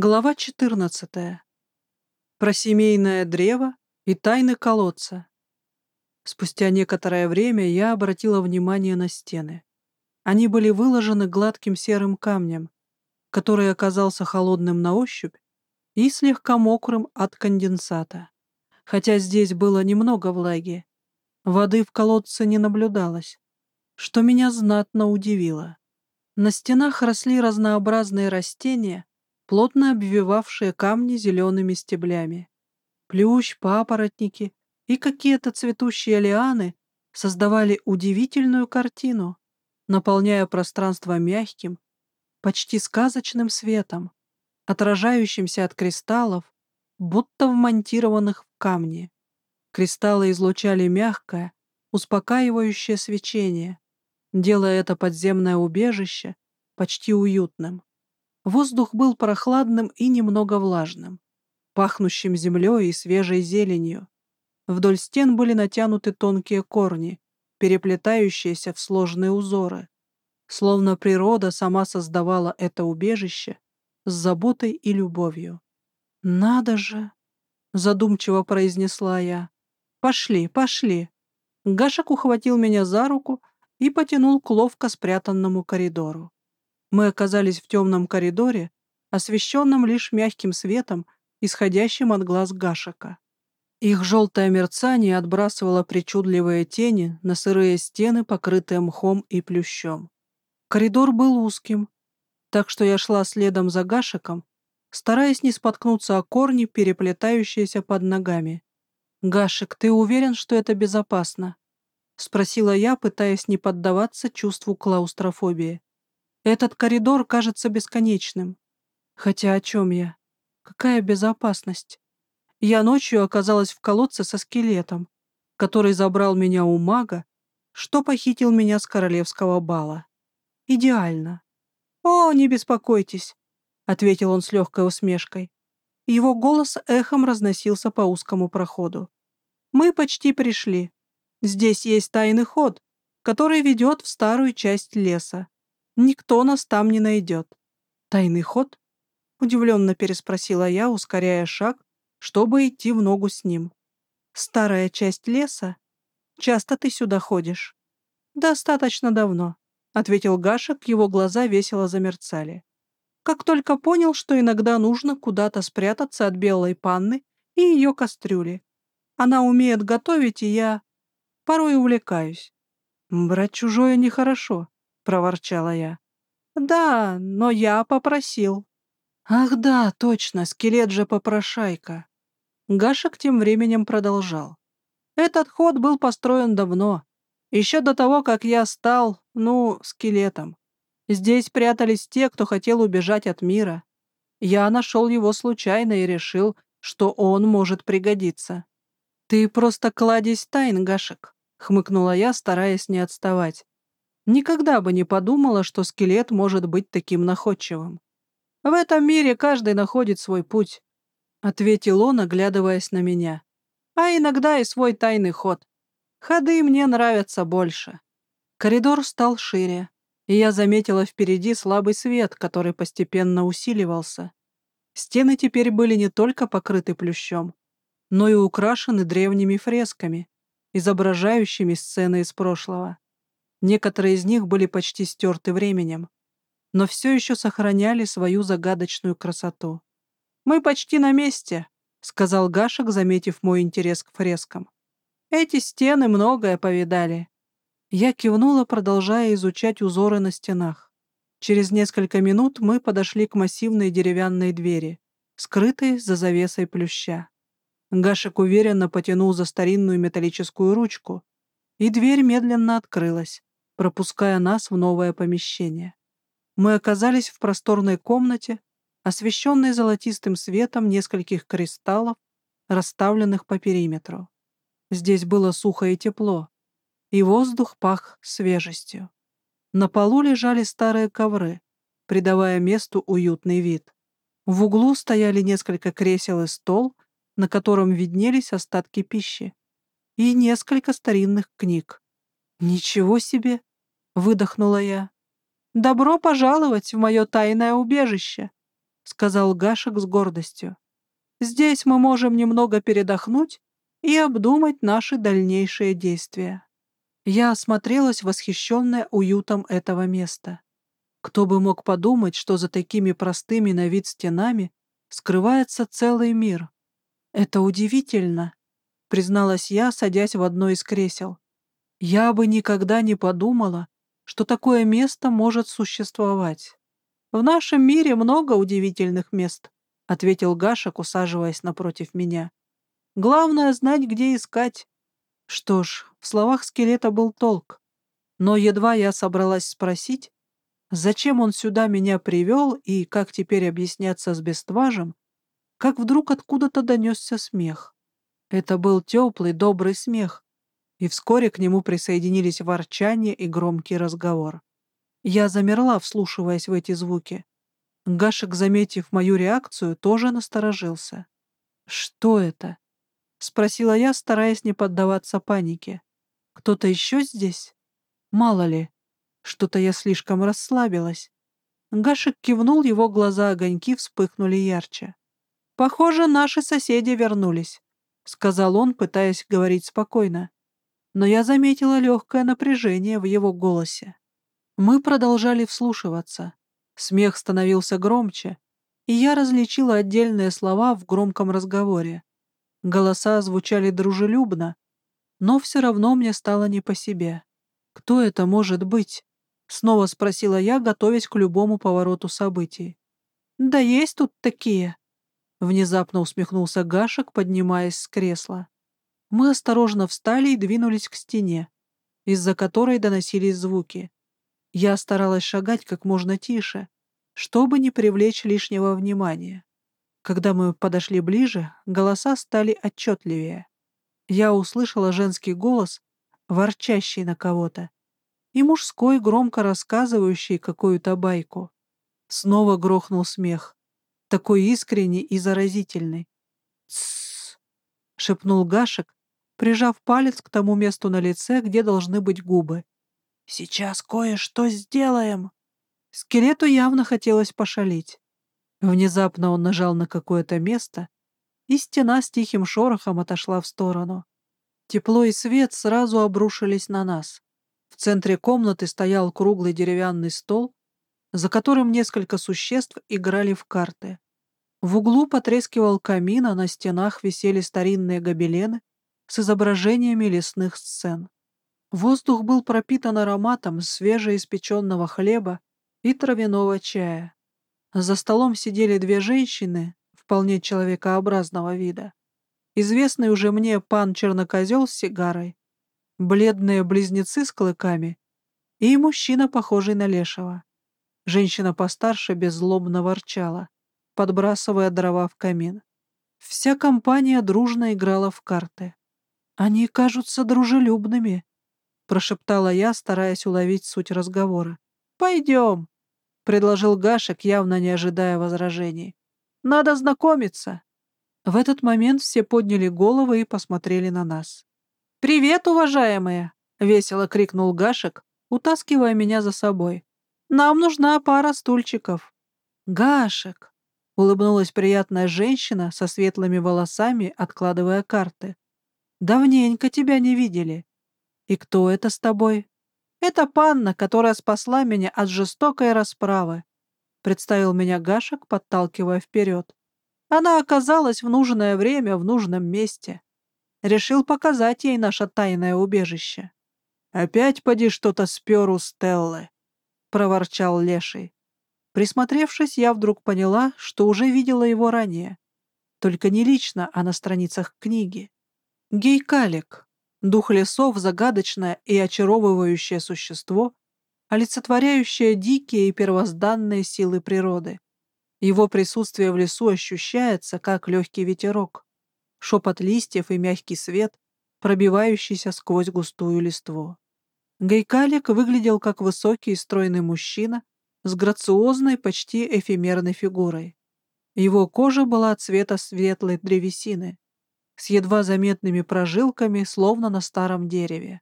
Глава 14. Про семейное древо и тайны колодца. Спустя некоторое время я обратила внимание на стены. Они были выложены гладким серым камнем, который оказался холодным на ощупь и слегка мокрым от конденсата. Хотя здесь было немного влаги, воды в колодце не наблюдалось, что меня знатно удивило. На стенах росли разнообразные растения, плотно обвивавшие камни зелеными стеблями. Плющ, папоротники и какие-то цветущие лианы создавали удивительную картину, наполняя пространство мягким, почти сказочным светом, отражающимся от кристаллов, будто вмонтированных в камни. Кристаллы излучали мягкое, успокаивающее свечение, делая это подземное убежище почти уютным. Воздух был прохладным и немного влажным, пахнущим землей и свежей зеленью. Вдоль стен были натянуты тонкие корни, переплетающиеся в сложные узоры, словно природа сама создавала это убежище с заботой и любовью. «Надо же!» — задумчиво произнесла я. «Пошли, пошли!» Гашек ухватил меня за руку и потянул к ловко спрятанному коридору. Мы оказались в темном коридоре, освещенном лишь мягким светом, исходящим от глаз Гашека. Их желтое мерцание отбрасывало причудливые тени на сырые стены, покрытые мхом и плющом. Коридор был узким, так что я шла следом за Гашеком, стараясь не споткнуться о корни, переплетающиеся под ногами. «Гашек, ты уверен, что это безопасно?» — спросила я, пытаясь не поддаваться чувству клаустрофобии. Этот коридор кажется бесконечным. Хотя о чем я? Какая безопасность? Я ночью оказалась в колодце со скелетом, который забрал меня у мага, что похитил меня с королевского бала. Идеально. «О, не беспокойтесь», — ответил он с легкой усмешкой. Его голос эхом разносился по узкому проходу. «Мы почти пришли. Здесь есть тайный ход, который ведет в старую часть леса. Никто нас там не найдет. Тайный ход? Удивленно переспросила я, ускоряя шаг, чтобы идти в ногу с ним. Старая часть леса? Часто ты сюда ходишь? Достаточно давно, ответил Гашек, его глаза весело замерцали. Как только понял, что иногда нужно куда-то спрятаться от белой панны и ее кастрюли. Она умеет готовить, и я порой увлекаюсь. Брать чужое нехорошо проворчала я. «Да, но я попросил». «Ах да, точно, скелет же попрошайка». Гашек тем временем продолжал. «Этот ход был построен давно, еще до того, как я стал, ну, скелетом. Здесь прятались те, кто хотел убежать от мира. Я нашел его случайно и решил, что он может пригодиться». «Ты просто кладезь тайн, Гашек», — хмыкнула я, стараясь не отставать. Никогда бы не подумала, что скелет может быть таким находчивым. В этом мире каждый находит свой путь, — ответил он, оглядываясь на меня. А иногда и свой тайный ход. Ходы мне нравятся больше. Коридор стал шире, и я заметила впереди слабый свет, который постепенно усиливался. Стены теперь были не только покрыты плющом, но и украшены древними фресками, изображающими сцены из прошлого. Некоторые из них были почти стерты временем, но все еще сохраняли свою загадочную красоту. «Мы почти на месте», — сказал Гашек, заметив мой интерес к фрескам. «Эти стены многое повидали». Я кивнула, продолжая изучать узоры на стенах. Через несколько минут мы подошли к массивной деревянной двери, скрытой за завесой плюща. Гашек уверенно потянул за старинную металлическую ручку, и дверь медленно открылась, пропуская нас в новое помещение. Мы оказались в просторной комнате, освещенной золотистым светом нескольких кристаллов, расставленных по периметру. Здесь было сухо и тепло, и воздух пах свежестью. На полу лежали старые ковры, придавая месту уютный вид. В углу стояли несколько кресел и стол, на котором виднелись остатки пищи, и несколько старинных книг. Ничего себе! — выдохнула я. «Добро пожаловать в мое тайное убежище!» сказал Гашек с гордостью. «Здесь мы можем немного передохнуть и обдумать наши дальнейшие действия». Я осмотрелась, восхищенная уютом этого места. Кто бы мог подумать, что за такими простыми на вид стенами скрывается целый мир. Это удивительно, призналась я, садясь в одно из кресел. Я бы никогда не подумала, что такое место может существовать. В нашем мире много удивительных мест, ответил Гашек, усаживаясь напротив меня. Главное знать, где искать. Что ж, в словах скелета был толк. Но едва я собралась спросить, зачем он сюда меня привел и как теперь объясняться с бестважем, как вдруг откуда-то донесся смех. Это был теплый, добрый смех, и вскоре к нему присоединились ворчание и громкий разговор. Я замерла, вслушиваясь в эти звуки. Гашек, заметив мою реакцию, тоже насторожился. «Что это?» — спросила я, стараясь не поддаваться панике. «Кто-то еще здесь? Мало ли. Что-то я слишком расслабилась». Гашек кивнул, его глаза огоньки вспыхнули ярче. «Похоже, наши соседи вернулись», — сказал он, пытаясь говорить спокойно. Но я заметила легкое напряжение в его голосе. Мы продолжали вслушиваться. Смех становился громче, и я различила отдельные слова в громком разговоре. Голоса звучали дружелюбно, но все равно мне стало не по себе. «Кто это может быть?» — снова спросила я, готовясь к любому повороту событий. «Да есть тут такие!» — внезапно усмехнулся Гашек, поднимаясь с кресла. Мы осторожно встали и двинулись к стене, из-за которой доносились звуки. Я старалась шагать как можно тише, чтобы не привлечь лишнего внимания. Когда мы подошли ближе, голоса стали отчетливее. Я услышала женский голос, ворчащий на кого-то, и мужской, громко рассказывающий какую-то байку. Снова грохнул смех, такой искренний и заразительный. «Тссс!» — шепнул Гашек, прижав палец к тому месту на лице, где должны быть губы. «Сейчас кое-что сделаем!» Скелету явно хотелось пошалить. Внезапно он нажал на какое-то место, и стена с тихим шорохом отошла в сторону. Тепло и свет сразу обрушились на нас. В центре комнаты стоял круглый деревянный стол, за которым несколько существ играли в карты. В углу потрескивал камин, а на стенах висели старинные гобелены с изображениями лесных сцен. Воздух был пропитан ароматом свежеиспеченного хлеба и травяного чая. За столом сидели две женщины, вполне человекообразного вида. Известный уже мне пан Чернокозел с сигарой, бледные близнецы с клыками и мужчина, похожий на лешего. Женщина постарше беззлобно ворчала, подбрасывая дрова в камин. Вся компания дружно играла в карты. «Они кажутся дружелюбными», — прошептала я, стараясь уловить суть разговора. «Пойдем», предложил Гашек, явно не ожидая возражений. «Надо знакомиться!» В этот момент все подняли головы и посмотрели на нас. «Привет, уважаемые!» — весело крикнул Гашек, утаскивая меня за собой. «Нам нужна пара стульчиков». «Гашек!» — улыбнулась приятная женщина со светлыми волосами, откладывая карты. «Давненько тебя не видели. И кто это с тобой?» Это панна, которая спасла меня от жестокой расправы», — представил меня Гашек, подталкивая вперед. Она оказалась в нужное время в нужном месте. Решил показать ей наше тайное убежище. «Опять поди что-то спер у Стеллы», — проворчал Леший. Присмотревшись, я вдруг поняла, что уже видела его ранее. Только не лично, а на страницах книги. Гейкалик, Дух лесов — загадочное и очаровывающее существо, олицетворяющее дикие и первозданные силы природы. Его присутствие в лесу ощущается, как легкий ветерок, шепот листьев и мягкий свет, пробивающийся сквозь густую листву. Гайкалик выглядел как высокий и стройный мужчина с грациозной, почти эфемерной фигурой. Его кожа была цвета светлой древесины, с едва заметными прожилками, словно на старом дереве.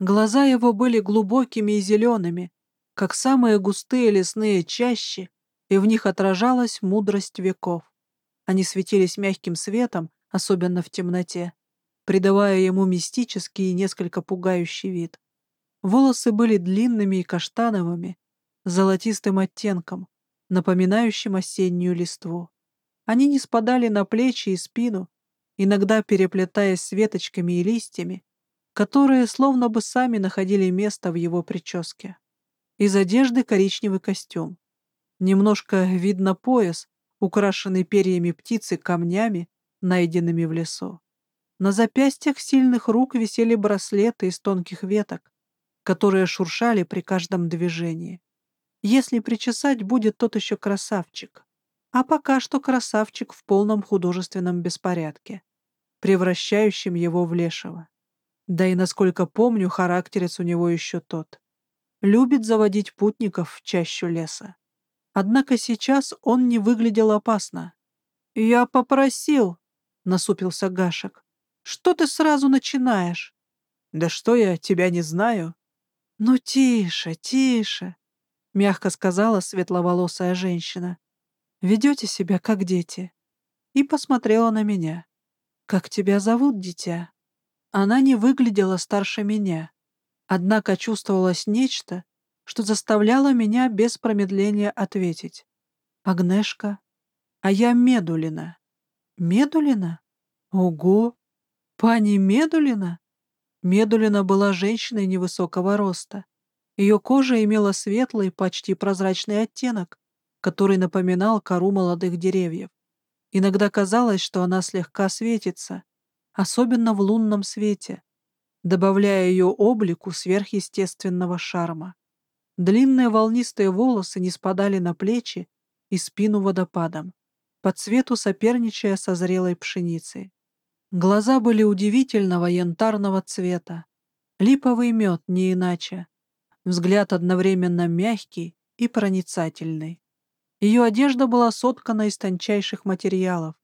Глаза его были глубокими и зелеными, как самые густые лесные чащи, и в них отражалась мудрость веков. Они светились мягким светом, особенно в темноте, придавая ему мистический и несколько пугающий вид. Волосы были длинными и каштановыми, с золотистым оттенком, напоминающим осеннюю листву. Они не спадали на плечи и спину, иногда переплетаясь с веточками и листьями, которые словно бы сами находили место в его прическе. Из одежды коричневый костюм. Немножко видно пояс, украшенный перьями птицы камнями, найденными в лесу. На запястьях сильных рук висели браслеты из тонких веток, которые шуршали при каждом движении. Если причесать, будет тот еще красавчик. А пока что красавчик в полном художественном беспорядке, превращающем его в лешего. Да и, насколько помню, характерец у него еще тот. Любит заводить путников в чащу леса. Однако сейчас он не выглядел опасно. «Я попросил», — насупился Гашек. «Что ты сразу начинаешь?» «Да что я, тебя не знаю». «Ну, тише, тише», — мягко сказала светловолосая женщина. «Ведете себя, как дети». И посмотрела на меня. «Как тебя зовут, дитя?» Она не выглядела старше меня, однако чувствовалось нечто, что заставляло меня без промедления ответить. «Агнешка, а я Медулина». «Медулина? Ого! Пани Медулина?» Медулина была женщиной невысокого роста. Ее кожа имела светлый, почти прозрачный оттенок, который напоминал кору молодых деревьев. Иногда казалось, что она слегка светится, особенно в лунном свете, добавляя ее облику сверхъестественного шарма. Длинные волнистые волосы не спадали на плечи и спину водопадом, по цвету соперничая со зрелой пшеницей. Глаза были удивительного янтарного цвета, липовый мед не иначе, взгляд одновременно мягкий и проницательный. Ее одежда была соткана из тончайших материалов.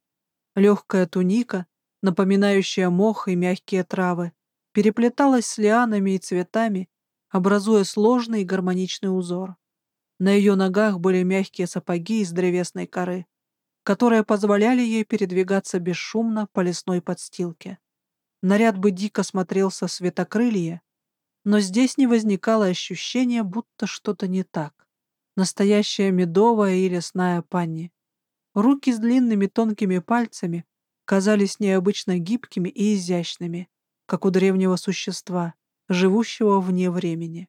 Легкая туника напоминающая мох и мягкие травы, переплеталась с лианами и цветами, образуя сложный и гармоничный узор. На ее ногах были мягкие сапоги из древесной коры, которые позволяли ей передвигаться бесшумно по лесной подстилке. Наряд бы дико смотрелся светокрылье, но здесь не возникало ощущения, будто что-то не так. Настоящая медовая и лесная панни. Руки с длинными тонкими пальцами казались необычно гибкими и изящными, как у древнего существа, живущего вне времени.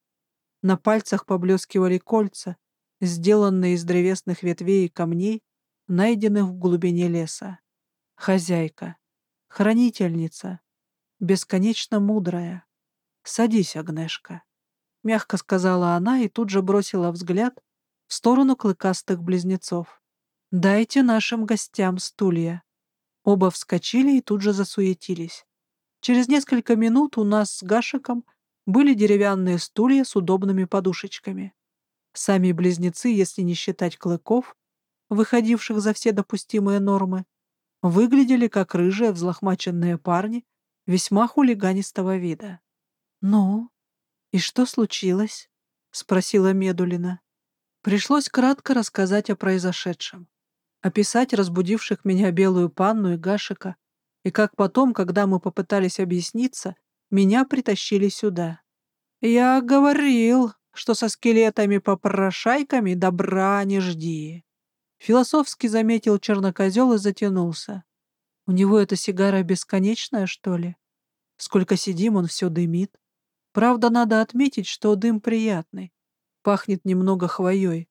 На пальцах поблескивали кольца, сделанные из древесных ветвей и камней, найденных в глубине леса. Хозяйка, хранительница, бесконечно мудрая. «Садись, Агнешка», — мягко сказала она и тут же бросила взгляд в сторону клыкастых близнецов. «Дайте нашим гостям стулья». Оба вскочили и тут же засуетились. Через несколько минут у нас с Гашиком были деревянные стулья с удобными подушечками. Сами близнецы, если не считать клыков, выходивших за все допустимые нормы, выглядели как рыжие взлохмаченные парни весьма хулиганистого вида. «Ну, и что случилось?» — спросила Медулина. Пришлось кратко рассказать о произошедшем описать разбудивших меня белую панну и Гашика, и как потом, когда мы попытались объясниться, меня притащили сюда. Я говорил, что со скелетами-попрошайками добра не жди. Философски заметил чернокозел и затянулся. У него эта сигара бесконечная, что ли? Сколько сидим, он все дымит. Правда, надо отметить, что дым приятный, пахнет немного хвоей,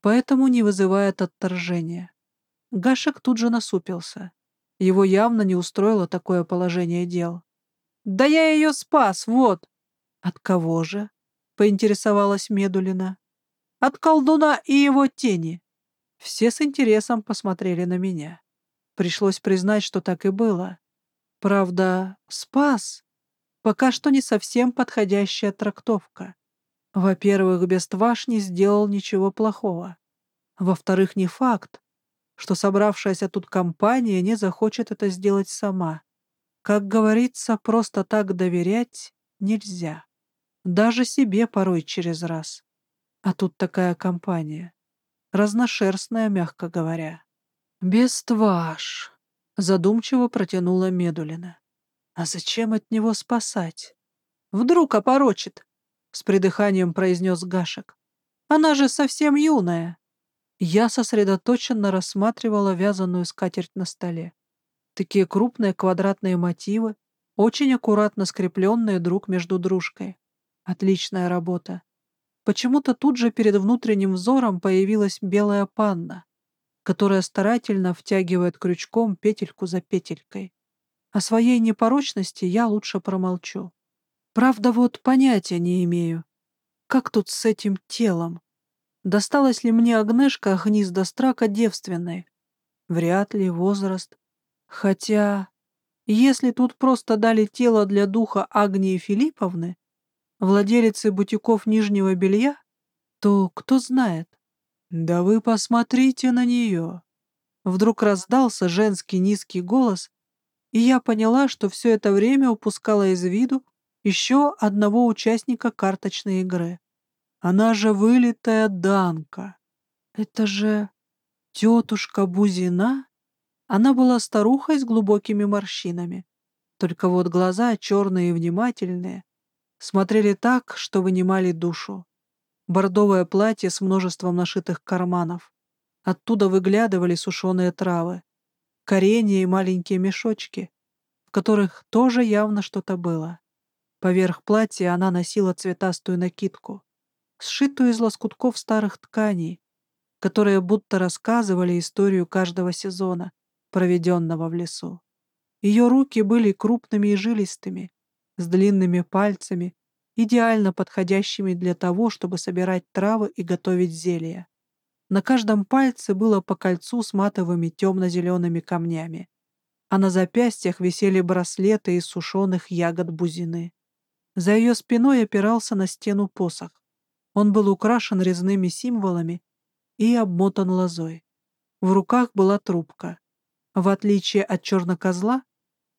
поэтому не вызывает отторжения. Гашек тут же насупился. Его явно не устроило такое положение дел. «Да я ее спас, вот!» «От кого же?» — поинтересовалась Медулина. «От колдуна и его тени». Все с интересом посмотрели на меня. Пришлось признать, что так и было. Правда, спас. Пока что не совсем подходящая трактовка. Во-первых, Бестваш не сделал ничего плохого. Во-вторых, не факт, что собравшаяся тут компания не захочет это сделать сама. Как говорится, просто так доверять нельзя. Даже себе порой через раз. А тут такая компания. разношерстная, мягко говоря. «Бестваж», — задумчиво протянула Медулина. «А зачем от него спасать? Вдруг опорочит?» — с придыханием произнес Гашек. «Она же совсем юная». Я сосредоточенно рассматривала вязаную скатерть на столе. Такие крупные квадратные мотивы, очень аккуратно скрепленные друг между дружкой. Отличная работа. Почему-то тут же перед внутренним взором появилась белая панна, которая старательно втягивает крючком петельку за петелькой. О своей непорочности я лучше промолчу. Правда, вот понятия не имею, как тут с этим телом. Досталась ли мне Агнешка гнезда страка девственной? Вряд ли возраст. Хотя, если тут просто дали тело для духа Агнии Филипповны, владелицы бутиков нижнего белья, то кто знает? Да вы посмотрите на нее. Вдруг раздался женский низкий голос, и я поняла, что все это время упускала из виду еще одного участника карточной игры. Она же вылитая Данка. Это же тетушка Бузина? Она была старухой с глубокими морщинами. Только вот глаза черные и внимательные, смотрели так, что вынимали душу. Бордовое платье с множеством нашитых карманов. Оттуда выглядывали сушеные травы, коренья и маленькие мешочки, в которых тоже явно что-то было. Поверх платья она носила цветастую накидку сшитую из лоскутков старых тканей, которые будто рассказывали историю каждого сезона, проведенного в лесу. Ее руки были крупными и жилистыми, с длинными пальцами, идеально подходящими для того, чтобы собирать травы и готовить зелья. На каждом пальце было по кольцу с матовыми темно-зелеными камнями, а на запястьях висели браслеты из сушеных ягод бузины. За ее спиной опирался на стену посох. Он был украшен резными символами и обмотан лозой. В руках была трубка. В отличие от чернокозла,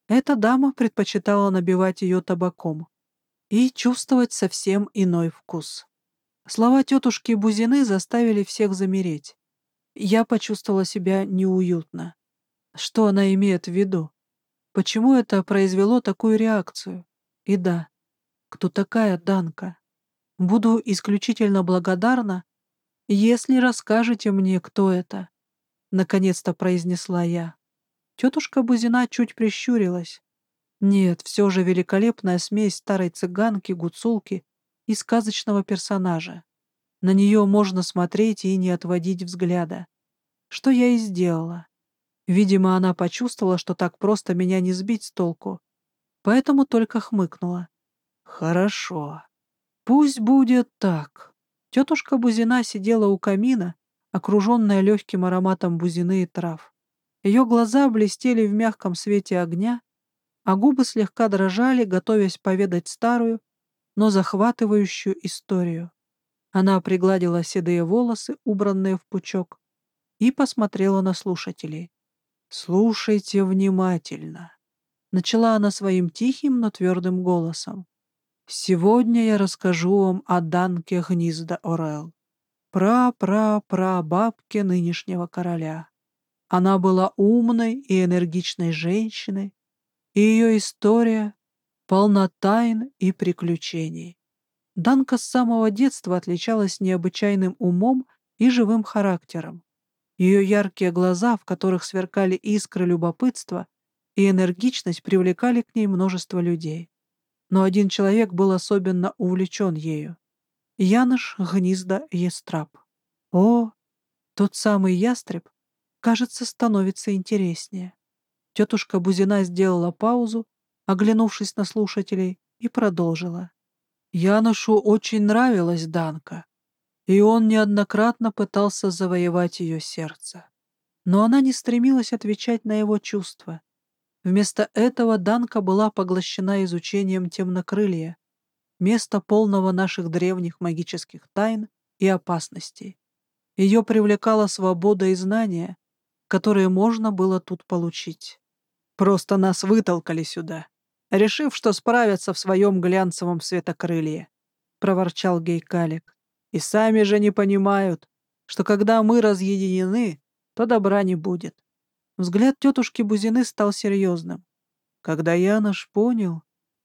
эта дама предпочитала набивать ее табаком и чувствовать совсем иной вкус. Слова тетушки Бузины заставили всех замереть. Я почувствовала себя неуютно. Что она имеет в виду? Почему это произвело такую реакцию? И да, кто такая Данка? Буду исключительно благодарна, если расскажете мне, кто это. Наконец-то произнесла я. Тетушка Бузина чуть прищурилась. Нет, все же великолепная смесь старой цыганки, гуцулки и сказочного персонажа. На нее можно смотреть и не отводить взгляда. Что я и сделала. Видимо, она почувствовала, что так просто меня не сбить с толку, поэтому только хмыкнула. «Хорошо. Пусть будет так. Тетушка Бузина сидела у камина, окруженная легким ароматом бузины и трав. Ее глаза блестели в мягком свете огня, а губы слегка дрожали, готовясь поведать старую, но захватывающую историю. Она пригладила седые волосы, убранные в пучок, и посмотрела на слушателей. «Слушайте внимательно», — начала она своим тихим, но твердым голосом. Сегодня я расскажу вам о Данке Гнизда Орел, пра-пра-пра-бабке нынешнего короля. Она была умной и энергичной женщиной, и ее история полна тайн и приключений. Данка с самого детства отличалась необычайным умом и живым характером. Ее яркие глаза, в которых сверкали искры любопытства, и энергичность привлекали к ней множество людей но один человек был особенно увлечен ею. Яныш Гнизда Естраб. О, тот самый ястреб, кажется, становится интереснее. Тетушка Бузина сделала паузу, оглянувшись на слушателей, и продолжила. Янушу очень нравилась Данка, и он неоднократно пытался завоевать ее сердце. Но она не стремилась отвечать на его чувства, Вместо этого Данка была поглощена изучением темнокрылья, места полного наших древних магических тайн и опасностей. Ее привлекала свобода и знания, которые можно было тут получить. Просто нас вытолкали сюда, решив, что справятся в своем глянцевом светокрылье, — проворчал гейкалик. И сами же не понимают, что когда мы разъединены, то добра не будет. Взгляд тетушки Бузины стал серьезным. Когда Янош понял,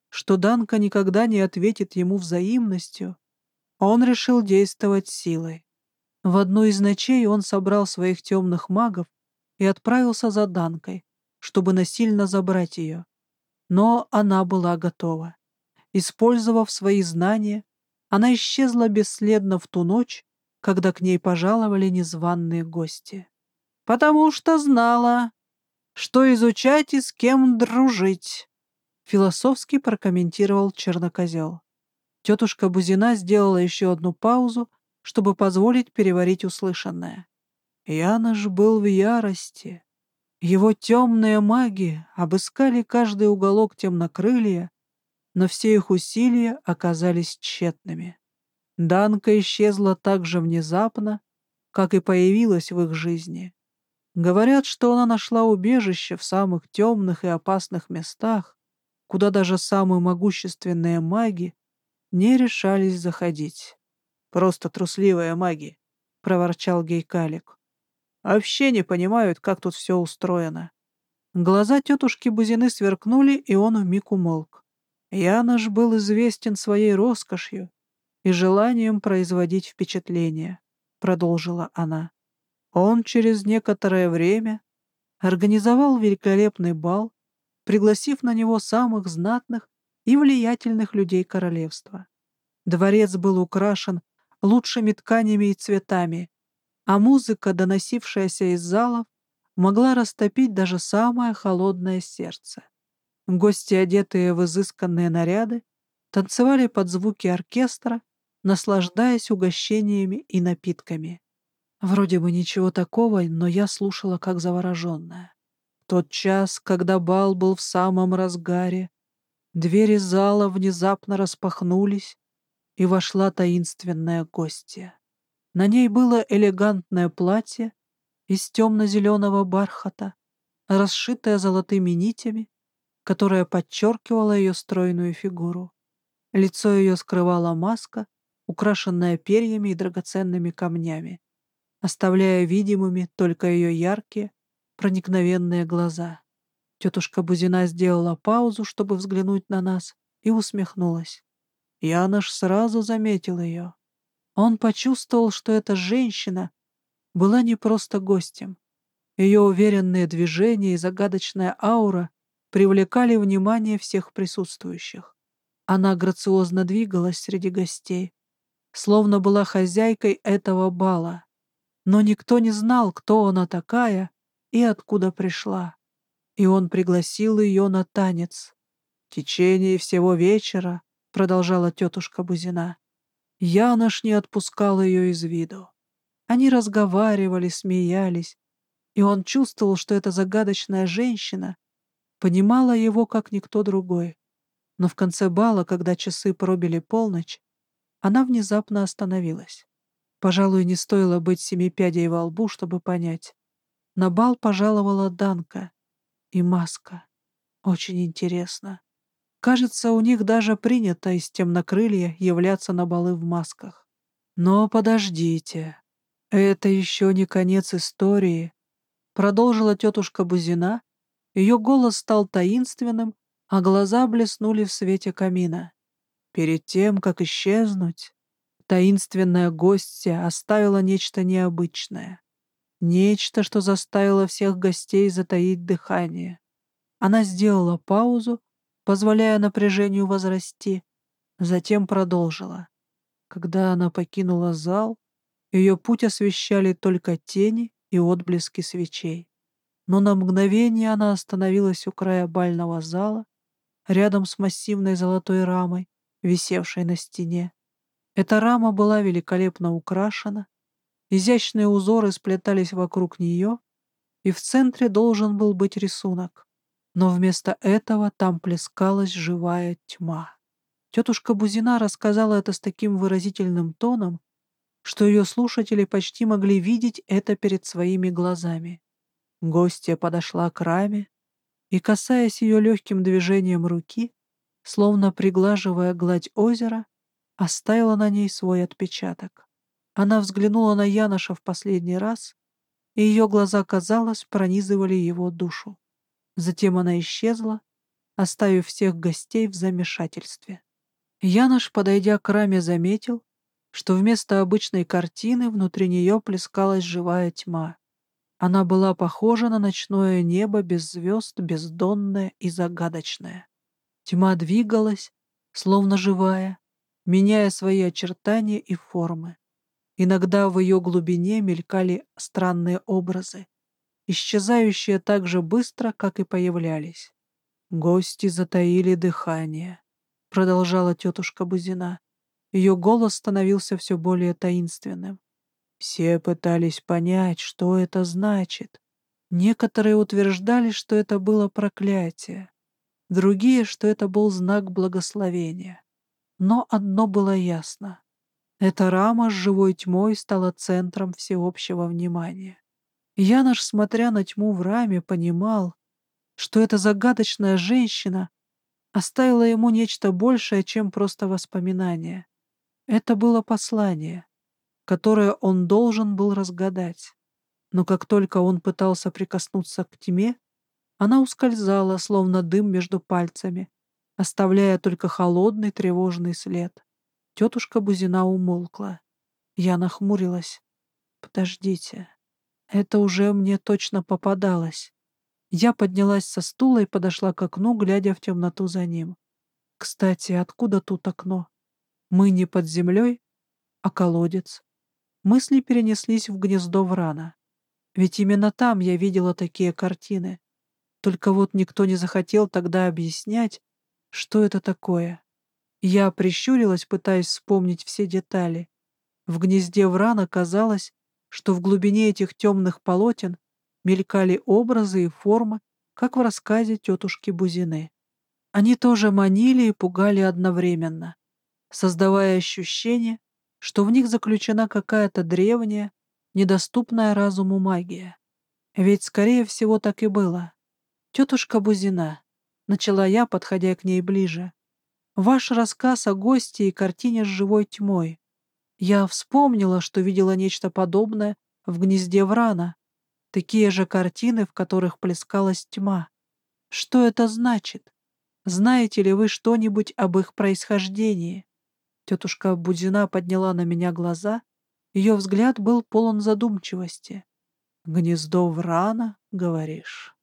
что Данка никогда не ответит ему взаимностью, он решил действовать силой. В одну из ночей он собрал своих темных магов и отправился за Данкой, чтобы насильно забрать ее. Но она была готова. Использовав свои знания, она исчезла бесследно в ту ночь, когда к ней пожаловали незваные гости. «Потому что знала, что изучать и с кем дружить», — философски прокомментировал чернокозел. Тетушка Бузина сделала еще одну паузу, чтобы позволить переварить услышанное. Янош был в ярости. Его темные маги обыскали каждый уголок темнокрылья, но все их усилия оказались тщетными. Данка исчезла так же внезапно, как и появилась в их жизни. Говорят, что она нашла убежище в самых темных и опасных местах, куда даже самые могущественные маги не решались заходить. «Просто трусливые маги», — проворчал Гейкалик. «Вообще не понимают, как тут все устроено». Глаза тетушки Бузины сверкнули, и он вмиг умолк. Янош был известен своей роскошью и желанием производить впечатление, продолжила она. Он через некоторое время организовал великолепный бал, пригласив на него самых знатных и влиятельных людей королевства. Дворец был украшен лучшими тканями и цветами, а музыка, доносившаяся из залов, могла растопить даже самое холодное сердце. Гости, одетые в изысканные наряды, танцевали под звуки оркестра, наслаждаясь угощениями и напитками. Вроде бы ничего такого, но я слушала как завороженная. тот час, когда бал был в самом разгаре, двери зала внезапно распахнулись, и вошла таинственная гостья. На ней было элегантное платье из темно-зеленого бархата, расшитое золотыми нитями, которое подчеркивало ее стройную фигуру. Лицо ее скрывала маска, украшенная перьями и драгоценными камнями, оставляя видимыми только ее яркие, проникновенные глаза. Тетушка Бузина сделала паузу, чтобы взглянуть на нас, и усмехнулась. Янош сразу заметил ее. Он почувствовал, что эта женщина была не просто гостем. Ее уверенные движения и загадочная аура привлекали внимание всех присутствующих. Она грациозно двигалась среди гостей, словно была хозяйкой этого бала. Но никто не знал, кто она такая и откуда пришла. И он пригласил ее на танец. В течение всего вечера — продолжала тетушка Бузина. Янош не отпускал ее из виду. Они разговаривали, смеялись, и он чувствовал, что эта загадочная женщина понимала его, как никто другой. Но в конце бала, когда часы пробили полночь, она внезапно остановилась. Пожалуй, не стоило быть семи пядей во лбу, чтобы понять. На бал пожаловала Данка и Маска. Очень интересно. Кажется, у них даже принято из темнокрылья являться на балы в масках. Но подождите, это еще не конец истории, продолжила тетушка Бузина. Ее голос стал таинственным, а глаза блеснули в свете камина. Перед тем, как исчезнуть, таинственная гостья оставила нечто необычное. Нечто, что заставило всех гостей затаить дыхание. Она сделала паузу, позволяя напряжению возрасти, затем продолжила. Когда она покинула зал, ее путь освещали только тени и отблески свечей. Но на мгновение она остановилась у края бального зала, рядом с массивной золотой рамой, висевшей на стене. Эта рама была великолепно украшена, изящные узоры сплетались вокруг нее, и в центре должен был быть рисунок но вместо этого там плескалась живая тьма. Тетушка Бузина рассказала это с таким выразительным тоном, что ее слушатели почти могли видеть это перед своими глазами. Гостья подошла к раме и, касаясь ее легким движением руки, словно приглаживая гладь озера, оставила на ней свой отпечаток. Она взглянула на Яноша в последний раз, и ее глаза, казалось, пронизывали его душу. Затем она исчезла, оставив всех гостей в замешательстве. Янош, подойдя к раме, заметил, что вместо обычной картины внутри нее плескалась живая тьма. Она была похожа на ночное небо без звезд, бездонное и загадочное. Тьма двигалась, словно живая, меняя свои очертания и формы. Иногда в ее глубине мелькали странные образы, исчезающие так же быстро, как и появлялись. Гости затаили дыхание, продолжала тетушка Бузина. Ее голос становился все более таинственным. Все пытались понять, что это значит. Некоторые утверждали, что это было проклятие, другие, что это был знак благословения. Но одно было ясно. Эта рама с живой тьмой стала центром всеобщего внимания. Янош, смотря на тьму в раме, понимал, что эта загадочная женщина оставила ему нечто большее, чем просто воспоминание. Это было послание, которое он должен был разгадать. Но как только он пытался прикоснуться к тьме, она ускользала, словно дым между пальцами, оставляя только холодный тревожный след. Тетушка Бузина умолкла. Я нахмурилась. «Подождите, это уже мне точно попадалось». Я поднялась со стула и подошла к окну, глядя в темноту за ним. Кстати, откуда тут окно? Мы не под землей, а колодец. Мысли перенеслись в гнездо Врана. Ведь именно там я видела такие картины. Только вот никто не захотел тогда объяснять, что это такое. Я прищурилась, пытаясь вспомнить все детали. В гнезде Врана казалось, что в глубине этих темных полотен мелькали образы и формы, как в рассказе тетушки Бузины. Они тоже манили и пугали одновременно создавая ощущение, что в них заключена какая-то древняя, недоступная разуму магия. Ведь, скорее всего, так и было. «Тетушка Бузина», — начала я, подходя к ней ближе, — «ваш рассказ о гости и картине с живой тьмой. Я вспомнила, что видела нечто подобное в гнезде Врана, такие же картины, в которых плескалась тьма. Что это значит? Знаете ли вы что-нибудь об их происхождении?» Тетушка Будина подняла на меня глаза. Ее взгляд был полон задумчивости. «Гнездо врана, говоришь?»